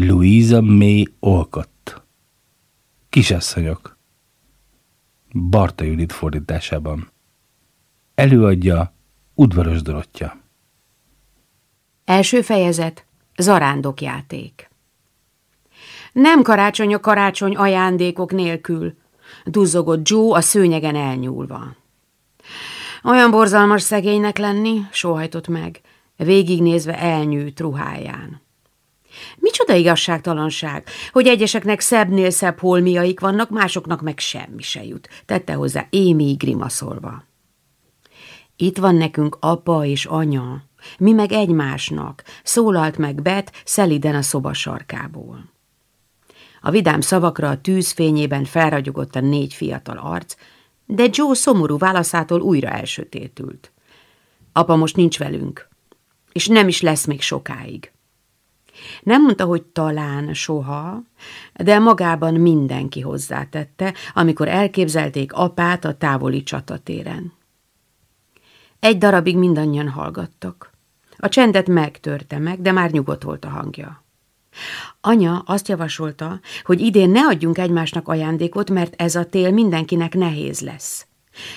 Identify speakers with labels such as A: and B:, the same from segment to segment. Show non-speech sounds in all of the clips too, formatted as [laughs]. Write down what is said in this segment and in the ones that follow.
A: Louisa May Olcott. Kisasszonyok. Barta Judit fordításában. Előadja Udvaros Dorottya.
B: Első fejezet. Zarándokjáték. Nem karácsony a karácsony ajándékok nélkül, duzzogott Joe a szőnyegen elnyúlva. Olyan borzalmas szegénynek lenni, sóhajtott meg, végignézve elnyűjt ruháján. Micsoda igazságtalanság, hogy egyeseknek szebbnél szebb holmiaik vannak, másoknak meg semmi se jut, tette hozzá Émi grimaszolva. Itt van nekünk apa és anya, mi meg egymásnak, szólalt meg Bet szeliden a szoba sarkából. A vidám szavakra a tűzfényében felragyogott a négy fiatal arc, de Joe szomorú válaszától újra elsötétült. Apa most nincs velünk, és nem is lesz még sokáig. Nem mondta, hogy talán soha, de magában mindenki hozzátette, amikor elképzelték apát a távoli csatatéren. Egy darabig mindannyian hallgattak. A csendet megtörte meg, de már nyugodt volt a hangja. Anya azt javasolta, hogy idén ne adjunk egymásnak ajándékot, mert ez a tél mindenkinek nehéz lesz.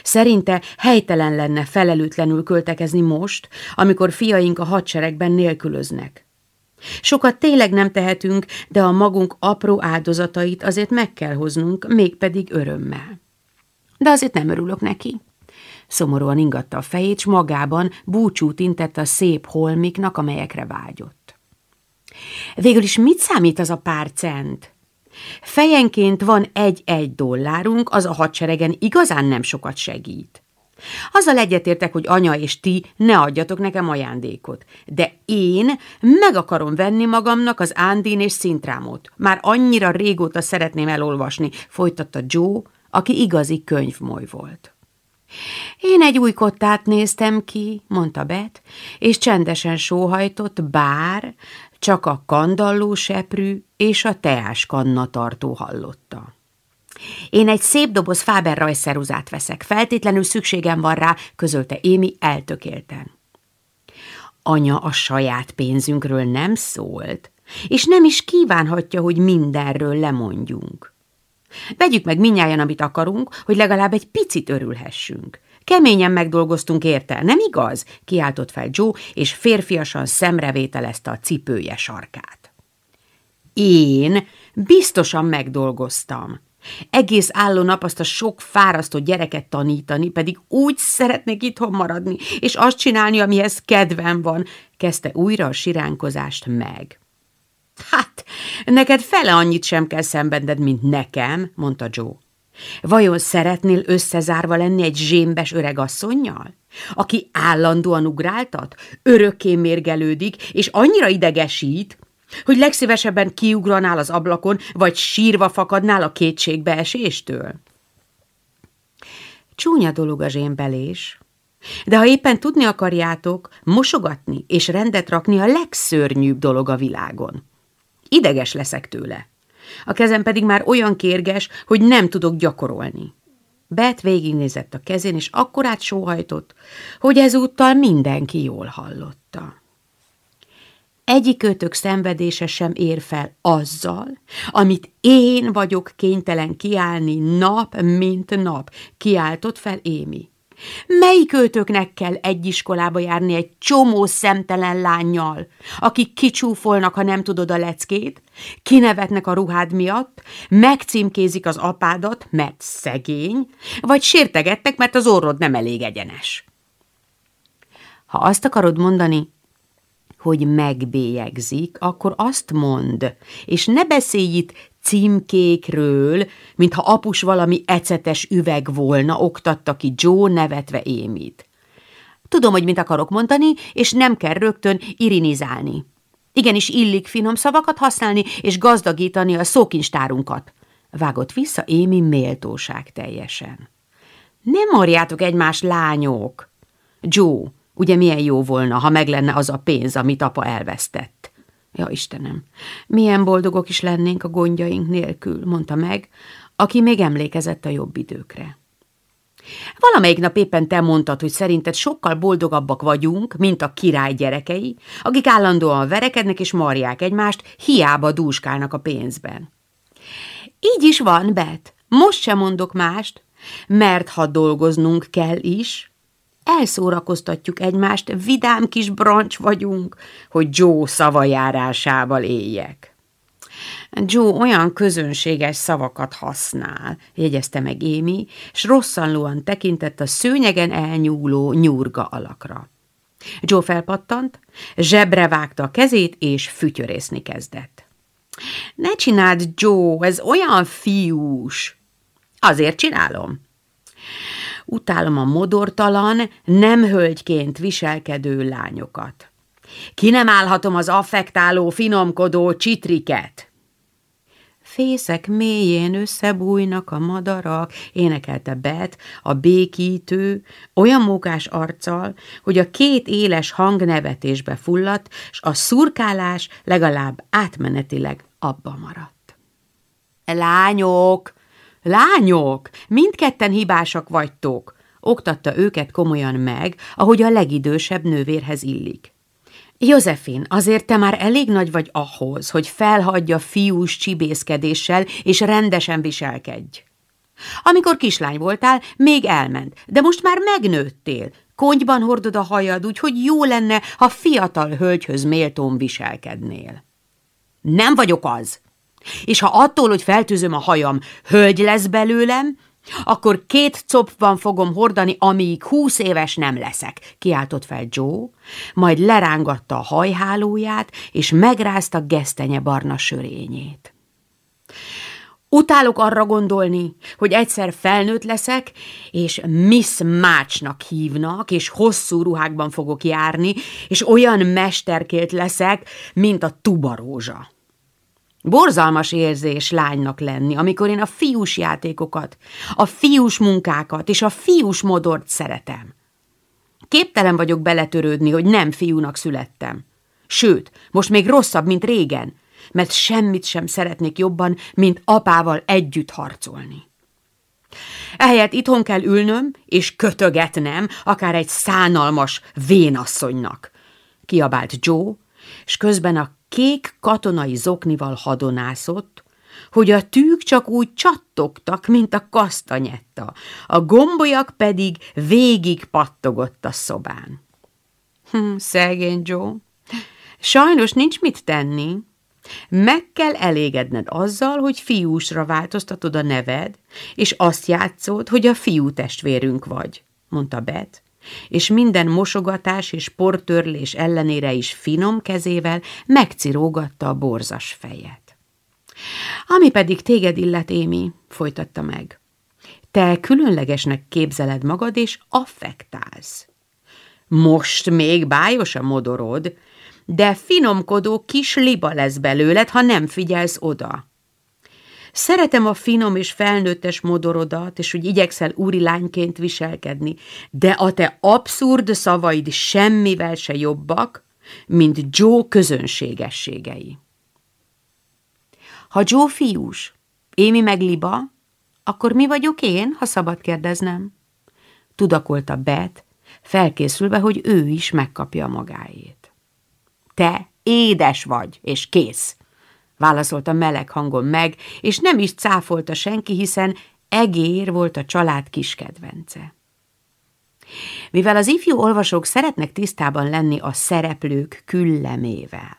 B: Szerinte helytelen lenne felelőtlenül költekezni most, amikor fiaink a hadseregben nélkülöznek. Sokat tényleg nem tehetünk, de a magunk apró áldozatait azért meg kell hoznunk, mégpedig örömmel. De azért nem örülök neki. Szomorúan ingatta a fejét, s magában búcsút intett a szép holmiknak, amelyekre vágyott. Végül is mit számít az a pár cent? Fejenként van egy-egy dollárunk, az a hadseregen igazán nem sokat segít. Azzal egyetértek, hogy anya és ti ne adjatok nekem ajándékot, de én meg akarom venni magamnak az Ándin és Szintrámot. Már annyira régóta szeretném elolvasni, folytatta Joe, aki igazi könyvmoly volt. Én egy új kottát néztem ki, mondta Bet, és csendesen sóhajtott, bár csak a kandalló seprű és a teás tartó hallotta. Én egy szép doboz Fáber rajszeruzát veszek, feltétlenül szükségem van rá, közölte Émi eltökélten. Anya a saját pénzünkről nem szólt, és nem is kívánhatja, hogy mindenről lemondjunk. Vegyük meg minnyáján, amit akarunk, hogy legalább egy picit örülhessünk. Keményen megdolgoztunk érte, nem igaz? kiáltott fel Joe, és férfiasan szemrevételezte a cipője sarkát. Én biztosan megdolgoztam. Egész álló nap azt a sok fárasztó gyereket tanítani, pedig úgy szeretnék itthon maradni, és azt csinálni, amihez kedvem van, kezdte újra a siránkozást meg. Hát, neked fele annyit sem kell szenvedned, mint nekem, mondta Joe. Vajon szeretnél összezárva lenni egy zsémbes öregasszonnyal? Aki állandóan ugráltat, örökké mérgelődik, és annyira idegesít, hogy legszívesebben kiugranál az ablakon, vagy sírva fakadnál a kétségbeeséstől? Csúnya dolog a zsémbelés, de ha éppen tudni akarjátok, mosogatni és rendet rakni a legszörnyűbb dolog a világon. Ideges leszek tőle. A kezem pedig már olyan kérges, hogy nem tudok gyakorolni. Bet végignézett a kezén, és akkorát sóhajtott, hogy ezúttal mindenki jól hallotta. Egyikőtök szenvedése sem ér fel azzal, amit én vagyok kénytelen kiállni nap, mint nap, kiáltott fel Émi. Melyikőtöknek kell egy iskolába járni egy csomó szemtelen lányjal, akik kicsúfolnak, ha nem tudod a leckét, kinevetnek a ruhád miatt, megcímkézik az apádat, mert szegény, vagy sértegettek, mert az orrod nem elég egyenes. Ha azt akarod mondani, hogy megbélyegzik, akkor azt mond, és ne beszélj itt címkékről, mintha apus valami ecetes üveg volna, oktatta ki Joe nevetve Émit. Tudom, hogy mit akarok mondani, és nem kell rögtön irinizálni. Igenis illik finom szavakat használni, és gazdagítani a szókincstárunkat. Vágott vissza Émi méltóság teljesen. Nem morjátok egymás lányok! Joe, ugye milyen jó volna, ha meg lenne az a pénz, amit apa elvesztett. Ja, Istenem, milyen boldogok is lennénk a gondjaink nélkül, mondta meg, aki még emlékezett a jobb időkre. Valamelyik nap éppen te mondtad, hogy szerinted sokkal boldogabbak vagyunk, mint a király gyerekei, akik állandóan verekednek és marják egymást, hiába dúskálnak a pénzben. Így is van, Bet. Most sem mondok mást, mert ha dolgoznunk kell is, elszórakoztatjuk egymást, vidám kis brancs vagyunk, hogy Joe szavajárásával éljek. Joe olyan közönséges szavakat használ, jegyezte meg Émi, s rosszanlóan tekintett a szőnyegen elnyúló nyurga alakra. Joe felpattant, zsebre vágta a kezét, és fütyörészni kezdett. Ne csináld, Joe, ez olyan fiús. Azért csinálom. Utálom a modortalan, nem hölgyként viselkedő lányokat. Ki nem állhatom az affektáló, finomkodó csitriket? Fészek mélyén összebújnak a madarak, énekelte Bet, a békítő, olyan mókás arccal, hogy a két éles hang nevetésbe fulladt, s a szurkálás legalább átmenetileg abba maradt. Lányok, lányok, mindketten hibásak vagytok, oktatta őket komolyan meg, ahogy a legidősebb nővérhez illik. Józefin, azért te már elég nagy vagy ahhoz, hogy felhagyja fiús csibészkedéssel, és rendesen viselkedj. Amikor kislány voltál, még elment, de most már megnőttél. Konyban hordod a hajad, úgyhogy jó lenne, ha fiatal hölgyhöz méltón viselkednél. Nem vagyok az. És ha attól, hogy feltűzöm a hajam, hölgy lesz belőlem, akkor két copban fogom hordani, amíg húsz éves nem leszek, kiáltott fel Joe, majd lerángatta a hajhálóját, és megrázta gesztenye barna sörényét. Utálok arra gondolni, hogy egyszer felnőtt leszek, és Miss Mácsnak hívnak, és hosszú ruhákban fogok járni, és olyan mesterkélt leszek, mint a tubarózsa. Borzalmas érzés lánynak lenni, amikor én a fiús játékokat, a fiús munkákat és a fiús modort szeretem. Képtelen vagyok beletörődni, hogy nem fiúnak születtem. Sőt, most még rosszabb, mint régen, mert semmit sem szeretnék jobban, mint apával együtt harcolni. Ehelyett itthon kell ülnöm és kötögetnem, akár egy szánalmas vénasszonynak, kiabált Joe, és közben a kék katonai zoknival hadonászott, hogy a tűk csak úgy csattogtak, mint a kasztanyetta, a gombolyak pedig végig pattogott a szobán. Hm, szegény Joe, sajnos nincs mit tenni. Meg kell elégedned azzal, hogy fiúsra változtatod a neved, és azt játszod, hogy a fiú testvérünk vagy, mondta Bet, és minden mosogatás és portörlés ellenére is finom kezével megcirógatta a borzas fejet. Ami pedig téged illet, Émi, folytatta meg. Te különlegesnek képzeled magad, és affektálsz. Most még bájos a modorod, de finomkodó kis liba lesz belőled, ha nem figyelsz oda. Szeretem a finom és felnőttes modorodat, és hogy igyekszel úri lányként viselkedni, de a te abszurd szavaid semmivel se jobbak, mint Joe közönségességei. Ha Joe fiús, Émi meg Liba, akkor mi vagyok én, ha szabad kérdeznem? Tudakolta Bet, felkészülve, hogy ő is megkapja magáét. Te édes vagy, és kész, válaszolta meleg hangon meg, és nem is cáfolta senki, hiszen egér volt a család kiskedvence. Mivel az ifjú olvasók szeretnek tisztában lenni a szereplők küllemével,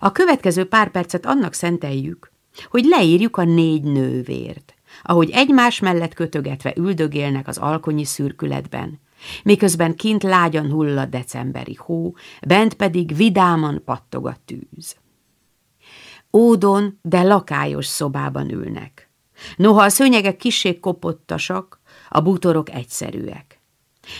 B: a következő pár percet annak szenteljük, hogy leírjuk a négy nővért, ahogy egymás mellett kötögetve üldögélnek az alkonyi szürkületben, miközben kint lágyan hull a decemberi hó, bent pedig vidáman pattog a tűz. Ódon, de lakályos szobában ülnek. Noha a szőnyegek kisség kopottasak, a bútorok egyszerűek.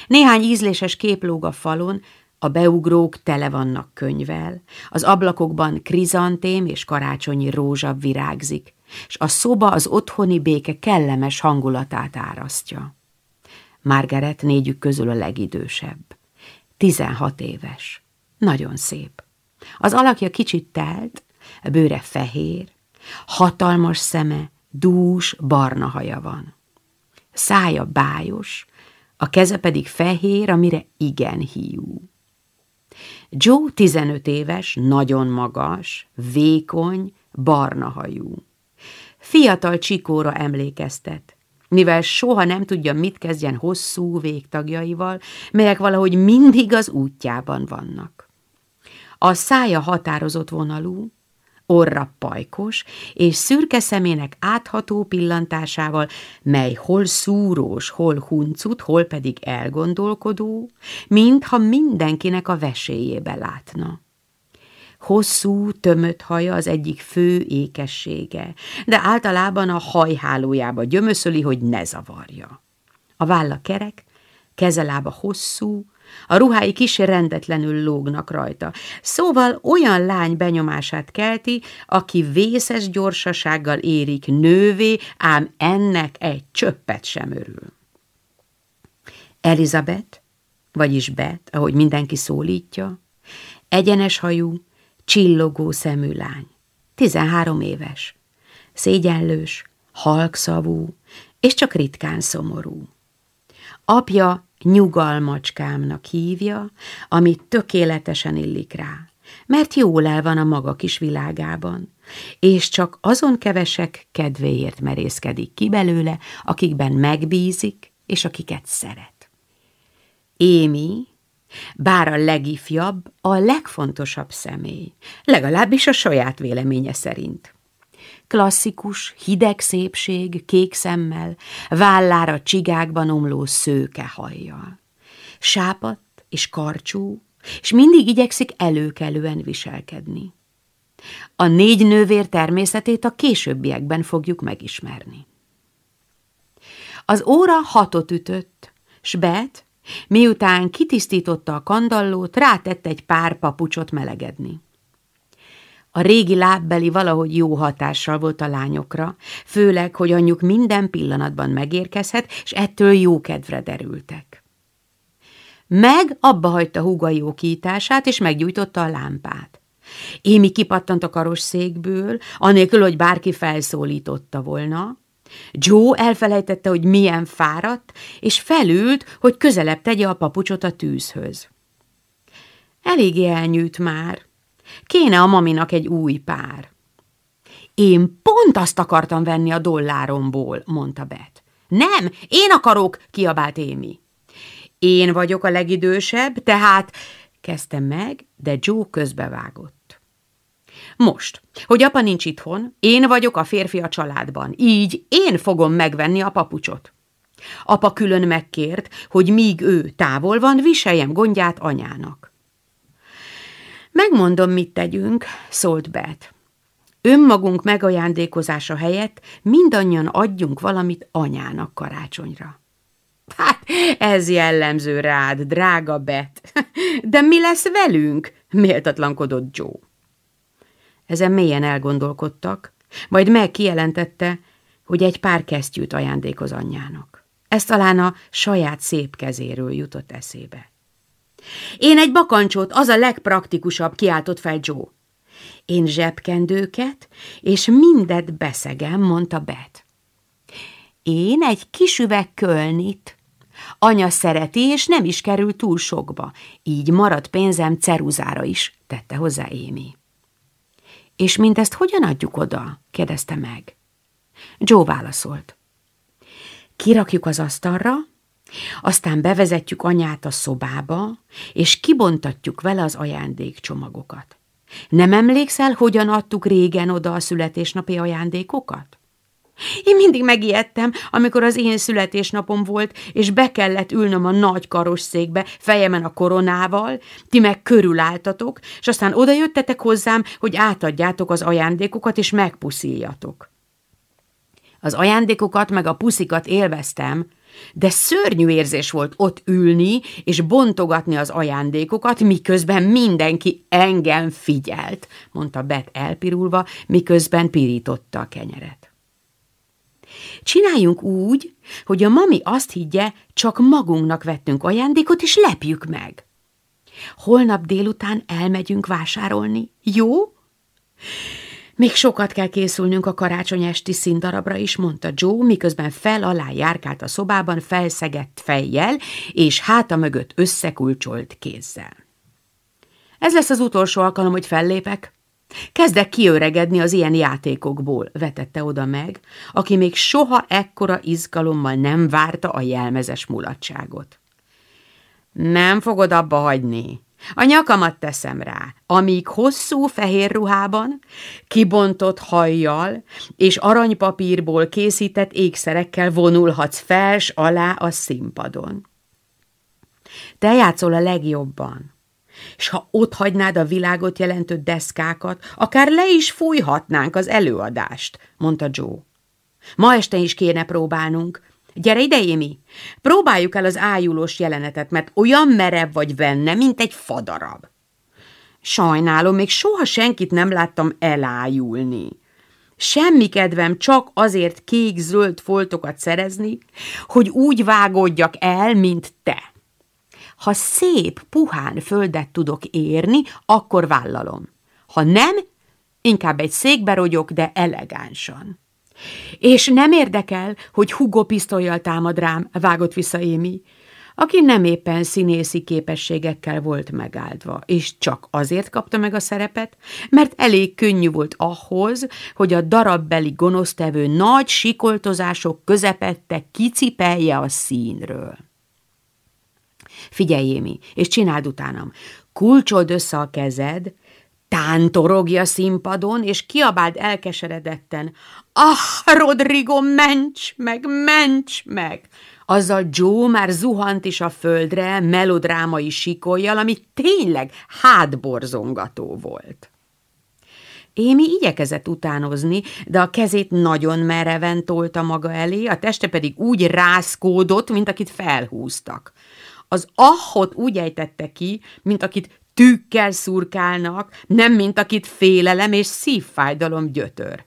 B: Néhány ízléses kép lóg a falon, a beugrók tele vannak könyvel, az ablakokban krizantém és karácsonyi rózsa virágzik, és a szoba az otthoni béke kellemes hangulatát árasztja. Margaret négyük közül a legidősebb. Tizenhat éves. Nagyon szép. Az alakja kicsit telt, bőre fehér, hatalmas szeme, dús, barna haja van. szája bájos, a keze pedig fehér, amire igen hiú. Joe 15 éves, nagyon magas, vékony, barna hajú. Fiatal csikóra emlékeztet, mivel soha nem tudja, mit kezdjen hosszú végtagjaival, melyek valahogy mindig az útjában vannak. A szája határozott vonalú, orra pajkos, és szürke szemének átható pillantásával, mely hol szúrós, hol huncut, hol pedig elgondolkodó, mintha mindenkinek a veséjébe látna. Hosszú, tömött haja az egyik fő ékessége, de általában a hajhálójába gyömöszöli, hogy ne zavarja. A válla kerek, kezelába hosszú, a ruhái kis rendetlenül lógnak rajta. Szóval olyan lány benyomását kelti, aki vészes gyorsasággal érik nővé, ám ennek egy csöppet sem örül. Elizabeth, vagyis Bet, ahogy mindenki szólítja, egyenes hajú, csillogó szemű lány, tizenhárom éves, szégyenlős, halkszavú, és csak ritkán szomorú. Apja nyugalmacskámnak hívja, ami tökéletesen illik rá, mert jól el van a maga kis világában, és csak azon kevesek kedvéért merészkedik ki belőle, akikben megbízik, és akiket szeret. Émi, bár a legifjabb, a legfontosabb személy, legalábbis a saját véleménye szerint. Klasszikus, hideg szépség, kék szemmel, vállára csigákban omló szőke hajjal. Sápadt és karcsú, és mindig igyekszik előkelően viselkedni. A négy nővér természetét a későbbiekben fogjuk megismerni. Az óra hatot ütött, s Bet, miután kitisztította a kandallót, rátett egy pár papucsot melegedni. A régi lábbeli valahogy jó hatással volt a lányokra, főleg, hogy anyjuk minden pillanatban megérkezhet, és ettől jó kedvre derültek. Meg abba hagyta húgai okítását, és meggyújtotta a lámpát. Émi kipattant a karosszékből, anélkül, hogy bárki felszólította volna. Joe elfelejtette, hogy milyen fáradt, és felült, hogy közelebb tegye a papucsot a tűzhöz. Eléggé elnyűjt már, Kéne a maminak egy új pár. Én pont azt akartam venni a dolláromból, mondta Bet. Nem, én akarok, kiabált Émi. Én vagyok a legidősebb, tehát kezdtem meg, de Joe közbevágott. Most, hogy apa nincs itthon, én vagyok a férfi a családban, így én fogom megvenni a papucsot. Apa külön megkért, hogy míg ő távol van, viseljem gondját anyának. Megmondom, mit tegyünk, szólt Bet. Önmagunk megajándékozása helyett mindannyian adjunk valamit anyának karácsonyra. Hát, ez jellemző rád, drága Bet. De mi lesz velünk? méltatlankodott Joe. Ezen mélyen elgondolkodtak, majd meg kijelentette, hogy egy pár kesztyűt ajándékoz anyjának. Ez talán a saját szép kezéről jutott eszébe. Én egy bakancsot, az a legpraktikusabb, kiáltott fel Joe. Én zsebkendőket, és mindet beszegem, mondta Bet. Én egy kis üveg kölnit. Anya szereti, és nem is kerül túl sokba, így marad pénzem ceruzára is, tette hozzá Émi. És mindezt hogyan adjuk oda? kérdezte meg. Joe válaszolt. Kirakjuk az asztalra, aztán bevezetjük anyát a szobába, és kibontatjuk vele az ajándékcsomagokat. Nem emlékszel, hogyan adtuk régen oda a születésnapi ajándékokat? Én mindig megijedtem, amikor az én születésnapom volt, és be kellett ülnöm a nagy karosszékbe, fejemen a koronával, ti meg körülálltatok, és aztán odajöttetek hozzám, hogy átadjátok az ajándékokat, és megpuszíjatok. Az ajándékokat meg a puszikat élveztem, de szörnyű érzés volt ott ülni és bontogatni az ajándékokat, miközben mindenki engem figyelt, mondta Bet elpirulva, miközben pirította a kenyeret. Csináljunk úgy, hogy a mami azt higgye, csak magunknak vettünk ajándékot, és lepjük meg. Holnap délután elmegyünk vásárolni, jó? Még sokat kell készülnünk a karácsony esti színdarabra is, mondta Joe, miközben fel alá járkált a szobában felszegett fejjel, és háta mögött összekulcsolt kézzel. Ez lesz az utolsó alkalom, hogy fellépek. Kezdek kiöregedni az ilyen játékokból, vetette oda meg, aki még soha ekkora izgalommal nem várta a jelmezes mulatságot. Nem fogod abba hagyni, a nyakamat teszem rá, amíg hosszú fehér ruhában, kibontott hajjal és aranypapírból készített ékszerekkel vonulhatsz fels alá a színpadon. Te játszol a legjobban, és ha ott hagynád a világot jelentő deszkákat, akár le is fújhatnánk az előadást, mondta Joe. Ma este is kéne próbálnunk, Gyere ide, Émi! Próbáljuk el az ájulós jelenetet, mert olyan merev vagy benne, mint egy fadarab. Sajnálom, még soha senkit nem láttam elájulni. Semmi kedvem csak azért kék-zöld foltokat szerezni, hogy úgy vágódjak el, mint te. Ha szép, puhán földet tudok érni, akkor vállalom. Ha nem, inkább egy székbe rogyok, de elegánsan. És nem érdekel, hogy Hugo pisztolyjal támad rám, vágott vissza Émi, aki nem éppen színészi képességekkel volt megáldva, és csak azért kapta meg a szerepet, mert elég könnyű volt ahhoz, hogy a darabbeli gonosztevő nagy sikoltozások közepette kicipelje a színről. Figyelj, Émi, és csináld utánam. Kulcsold össze a kezed, tántorogja színpadon, és kiabáld elkeseredetten, ah, Rodrigo, ments meg, ments meg! Azzal Joe már zuhant is a földre melodrámai sikoljal, ami tényleg hátborzongató volt. Émi igyekezett utánozni, de a kezét nagyon mereven tolta maga elé, a teste pedig úgy rászkódott, mint akit felhúztak. Az ahot úgy ejtette ki, mint akit tűkkel szurkálnak, nem mint akit félelem és szívfájdalom gyötör.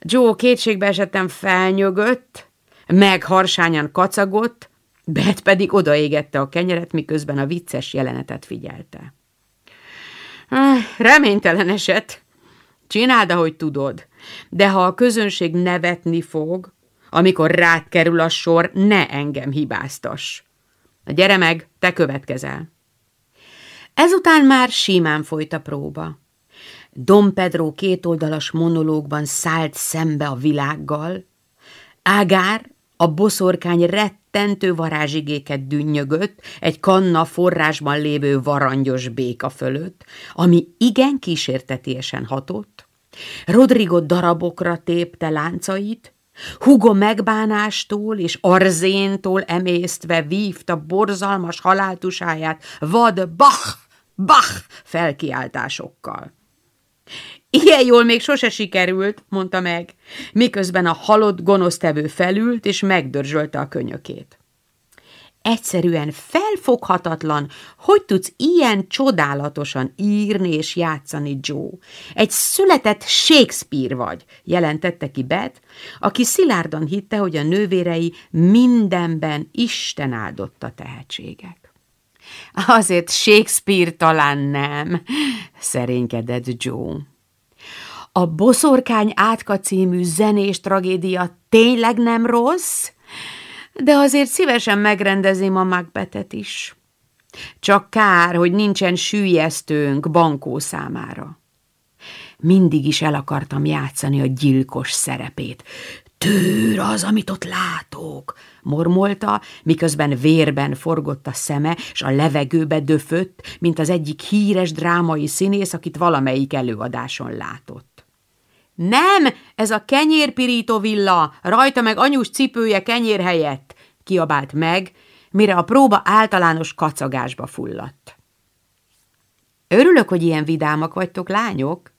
B: Joe kétségbe esettem felnyögött, meg harsányan kacagott, Bet pedig odaégette a kenyeret, miközben a vicces jelenetet figyelte. Reménytelen eset. Csináld, ahogy tudod, de ha a közönség nevetni fog, amikor rád kerül a sor, ne engem hibáztas. Gyere meg, te következel. Ezután már simán folyt a próba. Dom Pedro kétoldalas monológban szállt szembe a világgal, Ágár a boszorkány rettentő varázsigéket dünnyögött egy kanna forrásban lévő varangyos béka fölött, ami igen kísértetiesen hatott. Rodrigo darabokra tépte láncait, Hugo megbánástól és arzéntól emésztve vívta borzalmas haláltusáját vad bach, bach felkiáltásokkal. Ilyen jól még sose sikerült, mondta meg, miközben a halott gonosztevő felült és megdörzsölte a könyökét. Egyszerűen felfoghatatlan, hogy tudsz ilyen csodálatosan írni és játszani, Joe. Egy született Shakespeare vagy, jelentette ki Bet, aki szilárdan hitte, hogy a nővérei mindenben Isten áldotta tehetségek. [laughs] Azért Shakespeare talán nem, szerénykedett Joe. A Boszorkány átka című zenés tragédia tényleg nem rossz? de azért szívesen megrendezném a Macbethet is. Csak kár, hogy nincsen sűjesztőnk bankó számára. Mindig is el akartam játszani a gyilkos szerepét. Tőr az, amit ott látok, mormolta, miközben vérben forgott a szeme, és a levegőbe döfött, mint az egyik híres drámai színész, akit valamelyik előadáson látott. Nem, ez a kenyérpirító villa, rajta meg anyus cipője kenyér helyett, kiabált meg, mire a próba általános kacagásba fulladt. Örülök, hogy ilyen vidámak vagytok, lányok,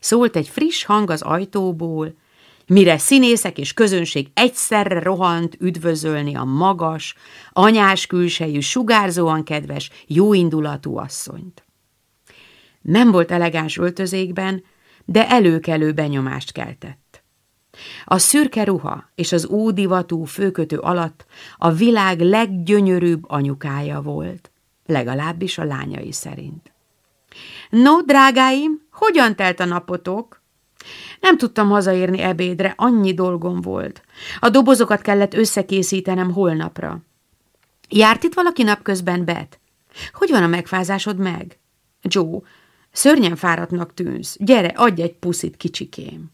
B: szólt egy friss hang az ajtóból, mire színészek és közönség egyszerre rohant üdvözölni a magas, anyás külsejű, sugárzóan kedves, jóindulatú asszonyt. Nem volt elegáns öltözékben, de előkelő benyomást keltett. A szürke ruha és az ódivatú főkötő alatt a világ leggyönyörűbb anyukája volt, legalábbis a lányai szerint. No, drágáim, hogyan telt a napotok? Nem tudtam hazaérni ebédre, annyi dolgom volt. A dobozokat kellett összekészítenem holnapra. Járt itt valaki napközben, Bet? Hogy van a megfázásod meg? Joe, szörnyen fáradtnak tűnsz. Gyere, adj egy puszit, kicsikém.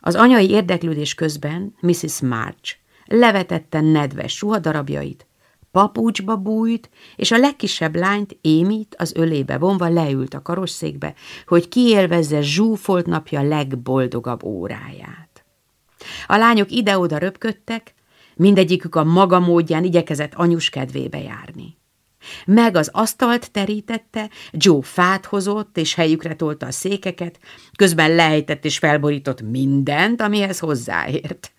B: Az anyai érdeklődés közben Mrs. March levetette nedves ruhadarabjait, papucsba bújt, és a legkisebb lányt, Émit, az ölébe vonva leült a karosszékbe, hogy kiélvezze zsúfolt napja legboldogabb óráját. A lányok ide-oda röpködtek, mindegyikük a maga módján igyekezett anyus kedvébe járni. Meg az asztalt terítette, Joe fát hozott, és helyükre tolta a székeket, közben lejtett és felborított mindent, amihez hozzáért.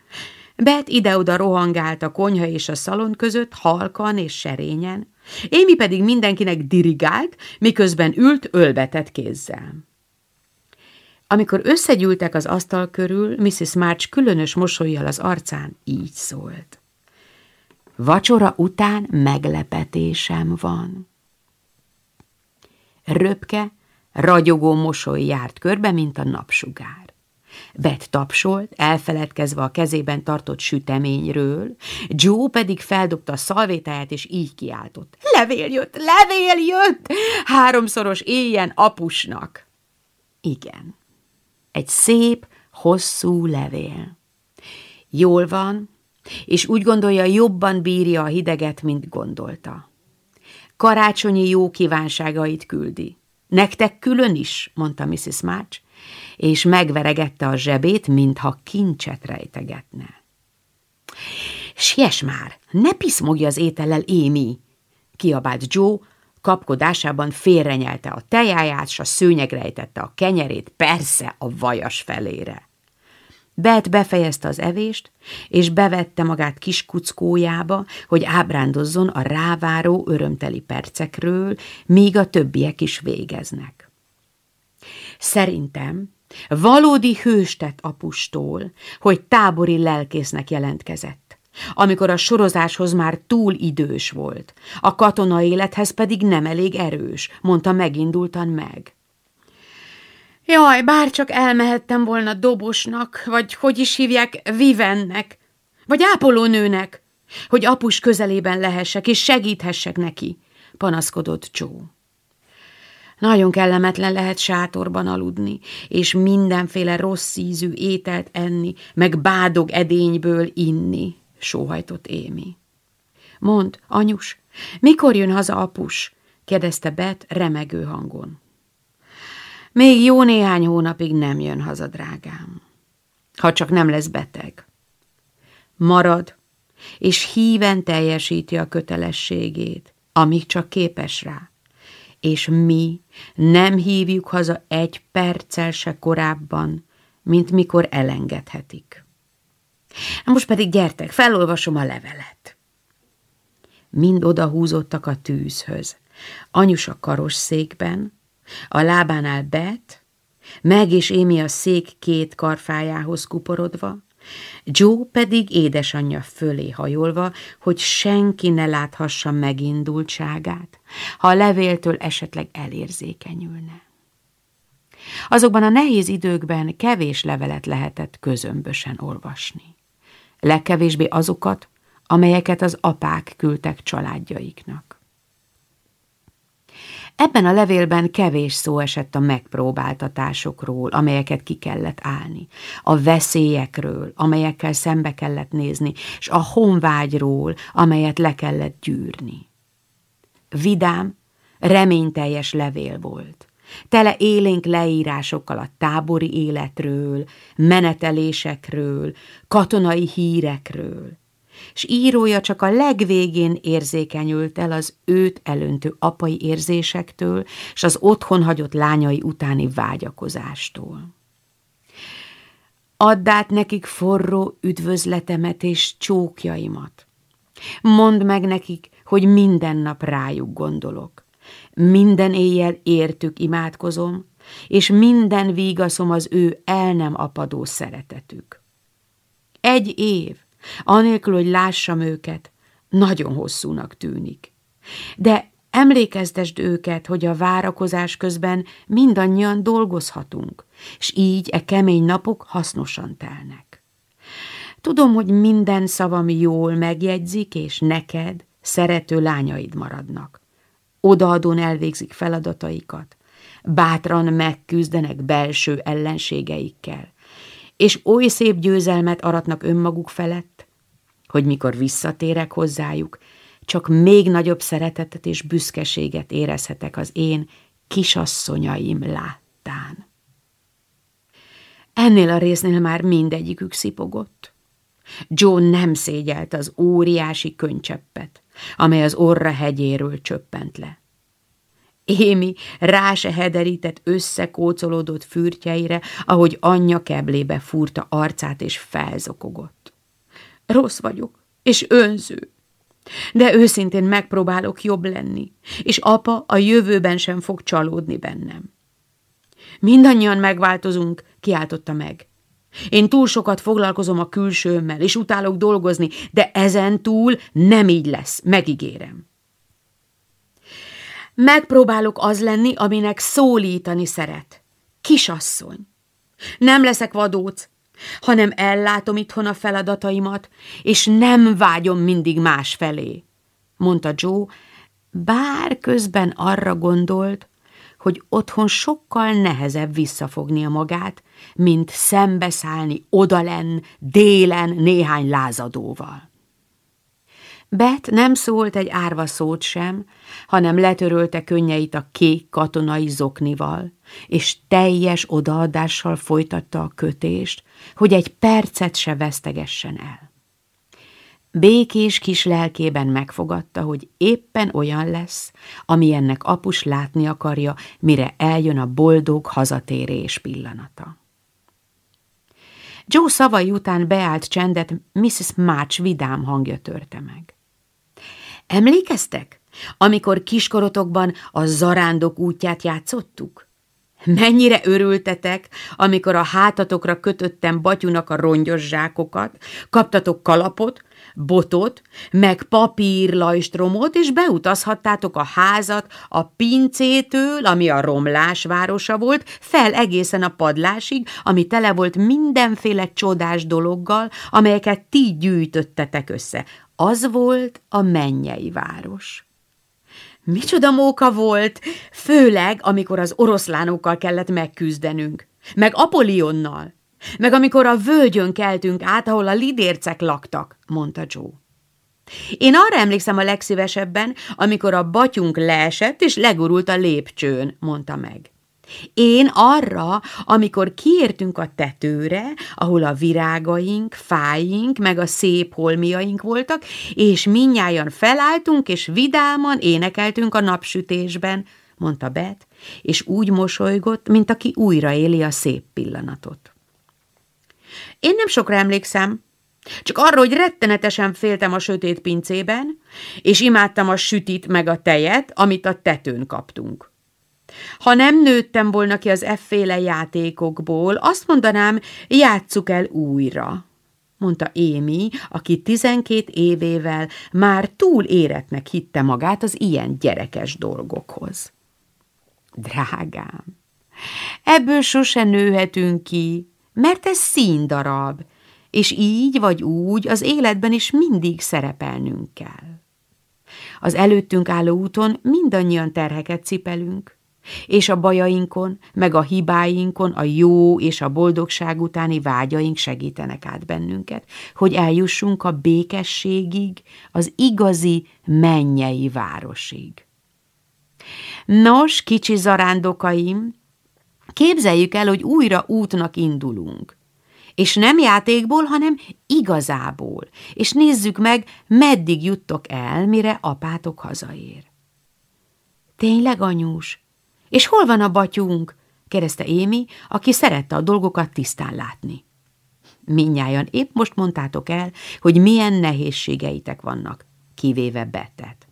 B: Bet ide-oda rohangált a konyha és a szalon között, halkan és serényen, Émi pedig mindenkinek dirigált, miközben ült ölbetett kézzel. Amikor összegyűltek az asztal körül, Mrs. March különös mosolyjal az arcán így szólt. Vacsora után meglepetésem van. Röpke, ragyogó mosoly járt körbe, mint a napsugár. Bet tapsolt, elfeledkezve a kezében tartott süteményről, Joe pedig feldobta a szalvétáját, és így kiáltott. Levél jött, levél jött! Háromszoros éjjen apusnak. Igen, egy szép, hosszú levél. Jól van, és úgy gondolja, jobban bírja a hideget, mint gondolta. Karácsonyi jó kívánságait küldi. Nektek külön is, mondta Mrs. March, és megveregette a zsebét, mintha kincset rejtegetne. Siess már, ne piszmogja az étellel, Émi! kiabált Joe, kapkodásában félrenyelte a tejáját, s a szőnyeg a kenyerét, persze a vajas felére. Bet befejezte az evést, és bevette magát kis kuckójába, hogy ábrándozzon a ráváró örömteli percekről, míg a többiek is végeznek. Szerintem valódi hőstet apustól, hogy tábori lelkésznek jelentkezett, amikor a sorozáshoz már túl idős volt, a katona élethez pedig nem elég erős, mondta megindultan meg. Jaj, bár csak elmehettem volna dobosnak, vagy hogy is hívják, vivennek, vagy ápolónőnek, hogy apus közelében lehessek, és segíthessek neki, panaszkodott Joe. Nagyon kellemetlen lehet sátorban aludni, és mindenféle rossz ízű ételt enni, meg bádog edényből inni, sóhajtott Émi. Mond, anyus, mikor jön haza apus? kérdezte Bet remegő hangon. Még jó néhány hónapig nem jön haza, drágám. Ha csak nem lesz beteg. Marad, és híven teljesíti a kötelességét, amíg csak képes rá. És mi nem hívjuk haza egy perccel se korábban, mint mikor elengedhetik. Most pedig gyertek, felolvasom a levelet. Mind odahúzottak a tűzhöz. Anyus a karosszékben, a lábánál Bet, meg és Émi a szék két karfájához kuporodva, Joe pedig édesanyja fölé hajolva, hogy senki ne láthassa megindultságát, ha a levéltől esetleg elérzékenyülne. Azokban a nehéz időkben kevés levelet lehetett közömbösen olvasni. Legkevésbé azokat, amelyeket az apák küldtek családjaiknak. Ebben a levélben kevés szó esett a megpróbáltatásokról, amelyeket ki kellett állni, a veszélyekről, amelyekkel szembe kellett nézni, és a honvágyról, amelyet le kellett gyűrni. Vidám, reményteljes levél volt. Tele élénk leírásokkal a tábori életről, menetelésekről, katonai hírekről, s írója csak a legvégén érzékenyült el az őt elöntő apai érzésektől, s az otthon hagyott lányai utáni vágyakozástól. Add át nekik forró üdvözletemet és csókjaimat. Mondd meg nekik, hogy minden nap rájuk gondolok. Minden éjjel értük imádkozom, és minden vígaszom az ő el nem apadó szeretetük. Egy év, Anélkül, hogy lássam őket, nagyon hosszúnak tűnik. De Emlékeztesd őket, hogy a várakozás közben mindannyian dolgozhatunk, és így e kemény napok hasznosan telnek. Tudom, hogy minden szavam jól megjegyzik, és neked szerető lányaid maradnak. Odaadón elvégzik feladataikat, bátran megküzdenek belső ellenségeikkel, és oly szép győzelmet aratnak önmaguk felett, hogy mikor visszatérek hozzájuk, csak még nagyobb szeretetet és büszkeséget érezhetek az én kisasszonyaim láttán. Ennél a résznél már mindegyikük szipogott. John nem szégyelt az óriási könycseppet, amely az orra hegyéről csöppent le. Émi rá se hederített összekócolódott fürtjeire, ahogy anyja keblébe fúrta arcát és felzokogott. Rossz vagyok, és önző, de őszintén megpróbálok jobb lenni, és apa a jövőben sem fog csalódni bennem. Mindannyian megváltozunk, kiáltotta meg. Én túl sokat foglalkozom a külsőmmel, és utálok dolgozni, de ezen túl nem így lesz, megígérem. Megpróbálok az lenni, aminek szólítani szeret. Kisasszony. Nem leszek vadóc, hanem ellátom itthon a feladataimat, és nem vágyom mindig más felé, mondta Joe, bár közben arra gondolt, hogy otthon sokkal nehezebb visszafognia magát, mint szembeszállni odalen, délen néhány lázadóval. Bet nem szólt egy árva szót sem, hanem letörölte könnyeit a kék katonai zoknival, és teljes odaadással folytatta a kötést, hogy egy percet se vesztegessen el. Békés kis lelkében megfogadta, hogy éppen olyan lesz, ami ennek apus látni akarja, mire eljön a boldog hazatérés pillanata. Joe szavai után beállt csendet Mrs. March vidám hangja törte meg. Emlékeztek, amikor kiskorotokban a zarándok útját játszottuk? Mennyire örültetek, amikor a hátatokra kötöttem batyunak a rongyos zsákokat, kaptatok kalapot, botot, meg papírlajstromot, és beutazhattátok a házat a pincétől, ami a romlás városa volt, fel egészen a padlásig, ami tele volt mindenféle csodás dologgal, amelyeket ti gyűjtöttetek össze. Az volt a mennyei város. Micsoda móka volt, főleg, amikor az oroszlánokkal kellett megküzdenünk, meg Apolionnal, meg amikor a völgyön keltünk át, ahol a lidércek laktak, mondta Joe. Én arra emlékszem a legszívesebben, amikor a batyunk leesett és legurult a lépcsőn, mondta meg. Én arra, amikor kiértünk a tetőre, ahol a virágaink, fáink, meg a szép holmiaink voltak, és minnyáján felálltunk, és vidáman énekeltünk a napsütésben, mondta Bet, és úgy mosolygott, mint aki újra éli a szép pillanatot. Én nem sokra emlékszem, csak arra, hogy rettenetesen féltem a sötét pincében, és imádtam a sütit meg a tejet, amit a tetőn kaptunk. Ha nem nőttem volna ki az efféle játékokból, azt mondanám, játsszuk el újra, mondta Émi, aki tizenkét évével már túl éretnek hitte magát az ilyen gyerekes dolgokhoz. Drágám, ebből sose nőhetünk ki, mert ez színdarab, és így vagy úgy az életben is mindig szerepelnünk kell. Az előttünk álló úton mindannyian terheket cipelünk, és a bajainkon, meg a hibáinkon a jó és a boldogság utáni vágyaink segítenek át bennünket, hogy eljussunk a békességig, az igazi mennyei városig. Nos, kicsi zarándokaim, képzeljük el, hogy újra útnak indulunk. És nem játékból, hanem igazából. És nézzük meg, meddig juttok el, mire apátok hazaér. Tényleg, anyós? És hol van a batyunk? kérdezte Émi, aki szerette a dolgokat tisztán látni. Minnyáján épp most mondtátok el, hogy milyen nehézségeitek vannak, kivéve betet.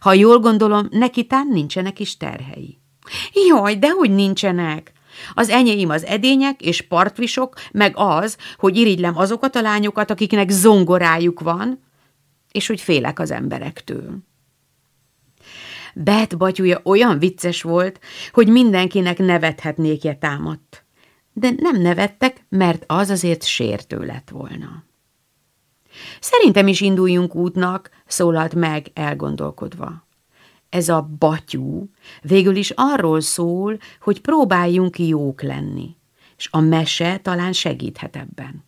B: Ha jól gondolom, neki tán nincsenek is terhei. Jaj, dehogy nincsenek! Az enyém az edények és partvisok, meg az, hogy irigylem azokat a lányokat, akiknek zongorájuk van, és hogy félek az emberektől. Bet batyúja olyan vicces volt, hogy mindenkinek nevethetnékje támadt. De nem nevettek, mert az azért sértő lett volna. Szerintem is induljunk útnak, szólalt meg elgondolkodva. Ez a batyú végül is arról szól, hogy próbáljunk jók lenni, és a mese talán segíthet ebben.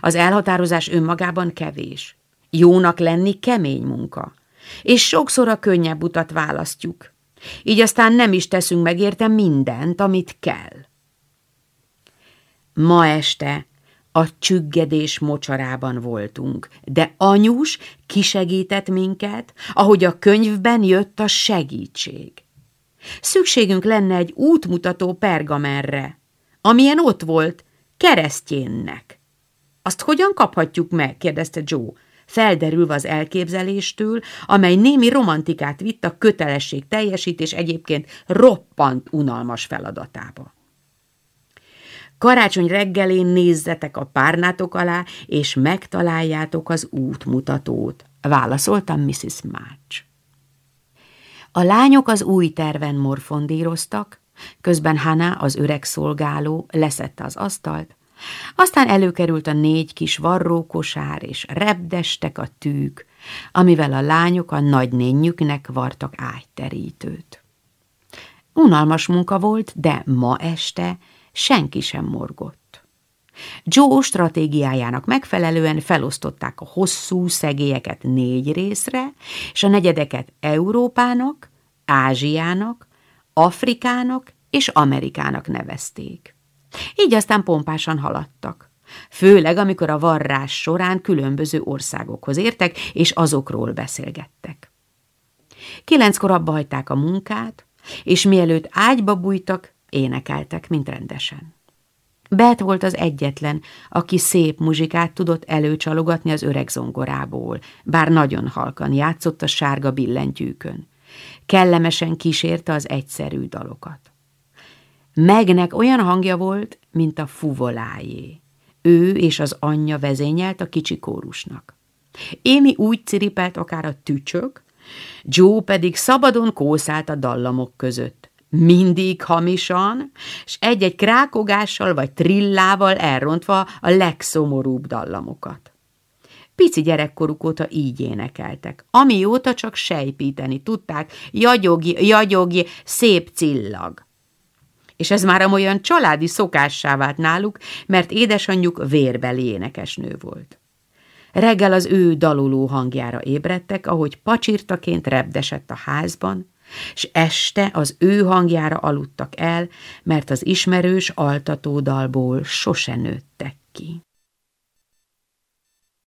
B: Az elhatározás önmagában kevés. Jónak lenni kemény munka, és sokszor a könnyebb utat választjuk. Így aztán nem is teszünk meg érte mindent, amit kell. Ma este a csüggedés mocsarában voltunk, de anyus kisegített minket, ahogy a könyvben jött a segítség. Szükségünk lenne egy útmutató pergamenre, amilyen ott volt, keresztjénnek. Azt hogyan kaphatjuk meg? kérdezte Joe, felderülve az elképzeléstől, amely némi romantikát vitt a kötelesség teljesítés egyébként roppant unalmas feladatába. Karácsony reggelén nézzetek a párnátok alá, és megtaláljátok az útmutatót, válaszoltam Mrs. March. A lányok az új terven morfondíroztak, közben Hannah, az öreg szolgáló, leszette az asztalt, aztán előkerült a négy kis varrókosár, és repdestek a tűk, amivel a lányok a nagynényüknek vartak ágyterítőt. Unalmas munka volt, de ma este senki sem morgott. Joe stratégiájának megfelelően felosztották a hosszú szegélyeket négy részre, és a negyedeket Európának, Ázsiának, Afrikának és Amerikának nevezték. Így aztán pompásan haladtak. Főleg, amikor a varrás során különböző országokhoz értek, és azokról beszélgettek. Kilenckor abba hagyták a munkát, és mielőtt ágyba bújtak, énekeltek, mint rendesen. Bet volt az egyetlen, aki szép muzsikát tudott előcsalogatni az öreg zongorából, bár nagyon halkan játszott a sárga billentyűkön. Kellemesen kísérte az egyszerű dalokat. Megnek olyan hangja volt, mint a fuvolájé. Ő és az anyja vezényelt a kicsi kórusnak. Émi úgy ciripelt akár a tücsök, Joe pedig szabadon kószált a dallamok között mindig hamisan, és egy-egy krákogással vagy trillával elrontva a legszomorúbb dallamokat. Pici gyerekkoruk óta így énekeltek, amióta csak sejpíteni tudták, jagyogi, jagyogi, szép cillag. És ez már olyan családi szokássá vált náluk, mert édesanyjuk vérbeli énekesnő volt. Reggel az ő daloló hangjára ébredtek, ahogy pacsirtaként repdesett a házban, és este az ő hangjára aludtak el, mert az ismerős altatódalból sose nőttek ki.